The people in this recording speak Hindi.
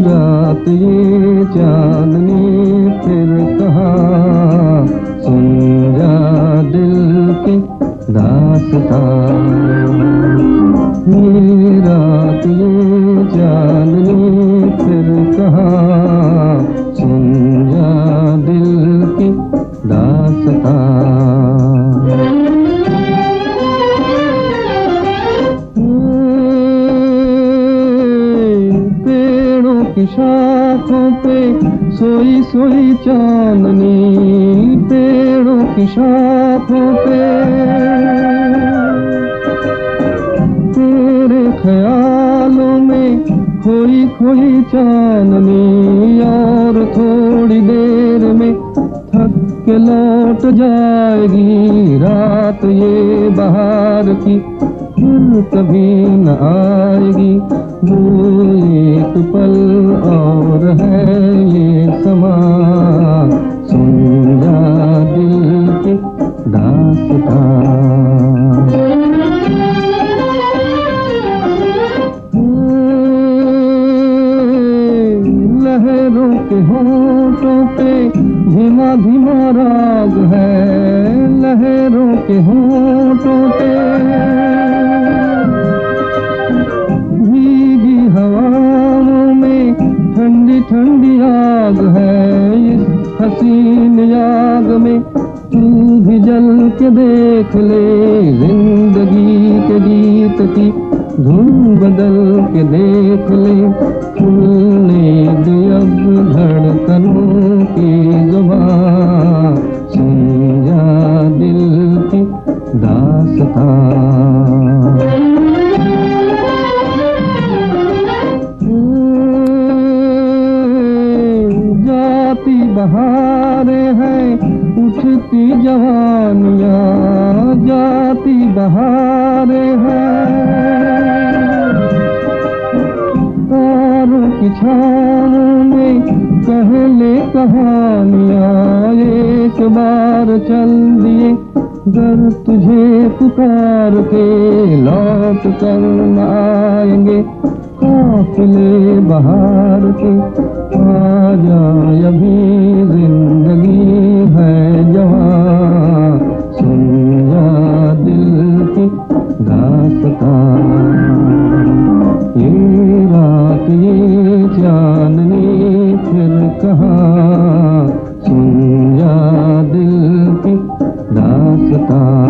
रात ये चाँद फिर कहा, सुन जा दिल की दासता। रात ये चाँद फिर कहा, सुन जा दिल की दासता। शाखों पे सोई सोई चांदनी पेड़ों की शाखों पे। तेरे ख्यालों में खोई खोई चांदनी और थोड़ी देर में थक के लौट जाएगी रात ये बाहर की। फिर कभी न आएगी, वो एक पल और है ये समा। सुन जा दिल की दास्तां। लहरों के होठों पे धीमा धीमा राग है। लहरों के होठों पे हसीन आग में तू भी जल के देख ले। ज़िंदगी के गीत की धुन बदल के देख ले। खुलने दे अब धड़कनों की ज़ुबान। सुन जा दिल की दास्तां। जाती बहारें हैं उठती जवानियाँ जाती बहारें हैं। तारों की छाओं में कहले कहानियाँ एक बार चल दिए घर तुझे पुकार के लौट कर आएँगे। काफिले बहार के आ जाए अभी। रात ये जान फिर कहा सुन दिल की दास्तां